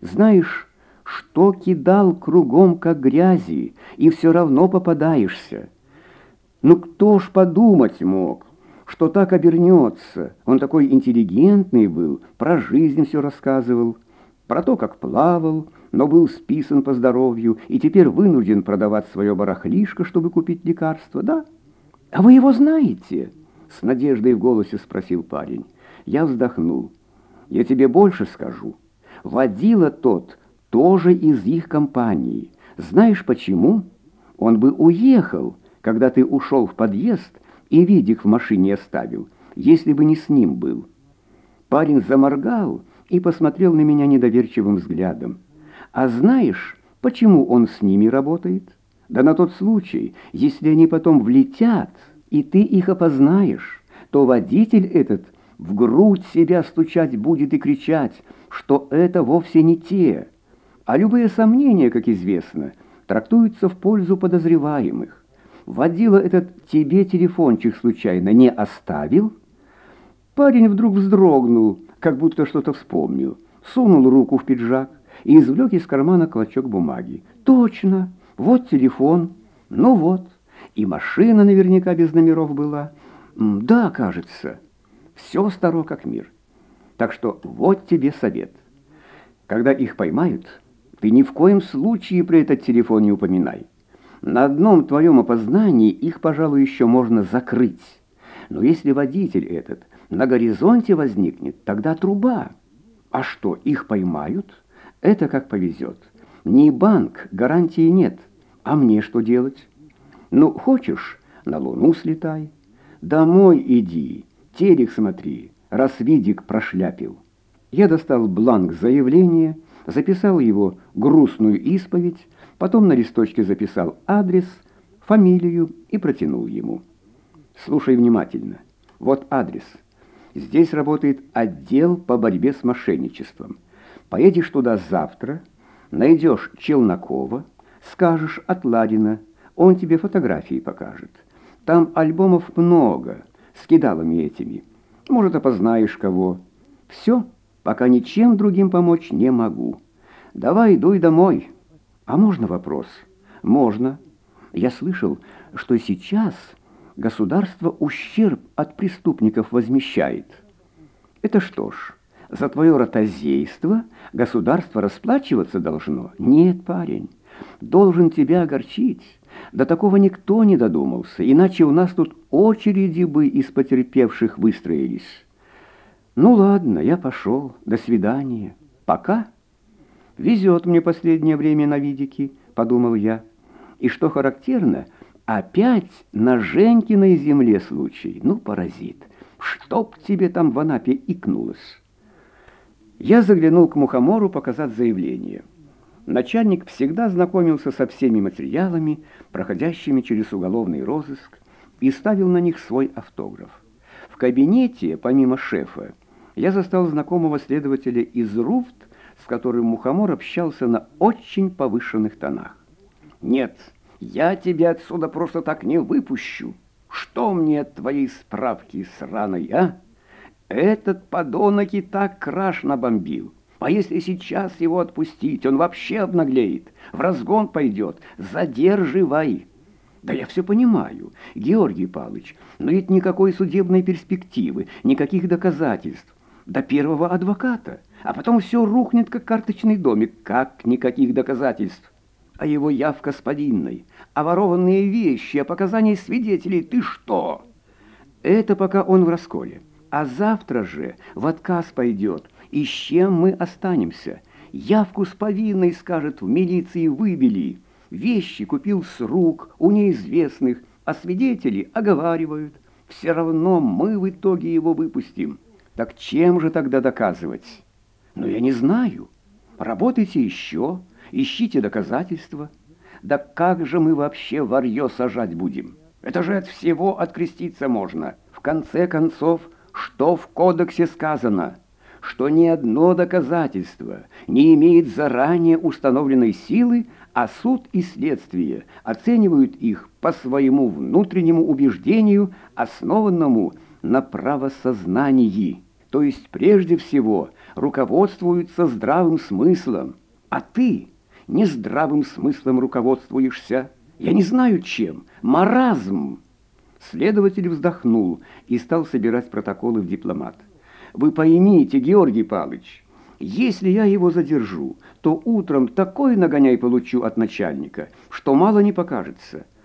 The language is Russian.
Знаешь, что кидал кругом, как грязи, и все равно попадаешься. Ну кто ж подумать мог, что так обернется? Он такой интеллигентный был, про жизнь все рассказывал, про то, как плавал, но был списан по здоровью и теперь вынужден продавать свое барахлишко, чтобы купить лекарство, да? А вы его знаете?» С надеждой в голосе спросил парень. Я вздохнул. «Я тебе больше скажу. Водила тот тоже из их компании. Знаешь почему? Он бы уехал, когда ты ушел в подъезд и видик в машине оставил, если бы не с ним был». Парень заморгал и посмотрел на меня недоверчивым взглядом. А знаешь, почему он с ними работает? Да на тот случай, если они потом влетят, и ты их опознаешь, то водитель этот в грудь себя стучать будет и кричать, что это вовсе не те. А любые сомнения, как известно, трактуются в пользу подозреваемых. Водила этот тебе телефончик случайно не оставил? Парень вдруг вздрогнул, как будто что-то вспомнил, сунул руку в пиджак, и извлек из кармана клочок бумаги. «Точно! Вот телефон. Ну вот. И машина наверняка без номеров была. Да, кажется. Все старо как мир. Так что вот тебе совет. Когда их поймают, ты ни в коем случае про этот телефон не упоминай. На одном твоем опознании их, пожалуй, еще можно закрыть. Но если водитель этот на горизонте возникнет, тогда труба. А что, их поймают?» Это как повезет. Не банк, гарантии нет. А мне что делать? Ну, хочешь, на Луну слетай. Домой иди, телек смотри, раз видик прошляпил. Я достал бланк заявления, записал его грустную исповедь, потом на листочке записал адрес, фамилию и протянул ему. Слушай внимательно. Вот адрес. Здесь работает отдел по борьбе с мошенничеством. Поедешь туда завтра, найдешь Челнокова, скажешь от Ладина, он тебе фотографии покажет. Там альбомов много, с кидалами этими. Может, опознаешь кого. Все, пока ничем другим помочь не могу. Давай, дуй домой. А можно вопрос? Можно. Я слышал, что сейчас государство ущерб от преступников возмещает. Это что ж... За твое ротозейство государство расплачиваться должно? Нет, парень, должен тебя огорчить. До такого никто не додумался, иначе у нас тут очереди бы из потерпевших выстроились. Ну ладно, я пошел. До свидания. Пока. Везет мне последнее время на видики, подумал я. И что характерно, опять на Женькиной земле случай. Ну, паразит, чтоб тебе там в Анапе икнулось. Я заглянул к Мухомору показать заявление. Начальник всегда знакомился со всеми материалами, проходящими через уголовный розыск, и ставил на них свой автограф. В кабинете, помимо шефа, я застал знакомого следователя из РУФТ, с которым Мухомор общался на очень повышенных тонах. «Нет, я тебя отсюда просто так не выпущу. Что мне от твоей справки сраной, а?» Этот подонок и так краш набомбил. А если сейчас его отпустить, он вообще обнаглеет, в разгон пойдет, задерживай. Да я все понимаю, Георгий Павлович, но ведь никакой судебной перспективы, никаких доказательств. До первого адвоката, а потом все рухнет, как карточный домик. Как никаких доказательств? А его явка с повинной, а ворованные вещи, а показания свидетелей, ты что? Это пока он в расколе. А завтра же в отказ пойдет, и с чем мы останемся? Явку с повинной, скажет, в милиции выбили. Вещи купил с рук у неизвестных, а свидетели оговаривают. Все равно мы в итоге его выпустим. Так чем же тогда доказывать? Но я не знаю. Работайте еще, ищите доказательства. Да как же мы вообще варьё сажать будем? Это же от всего откреститься можно. В конце концов, что в кодексе сказано, что ни одно доказательство не имеет заранее установленной силы, а суд и следствие оценивают их по своему внутреннему убеждению, основанному на правосознании. то есть прежде всего руководствуются здравым смыслом, а ты нездравым смыслом руководствуешься. Я не знаю чем. Маразм!» Следователь вздохнул и стал собирать протоколы в дипломат. «Вы поймите, Георгий Павлович, если я его задержу, то утром такой нагоняй получу от начальника, что мало не покажется.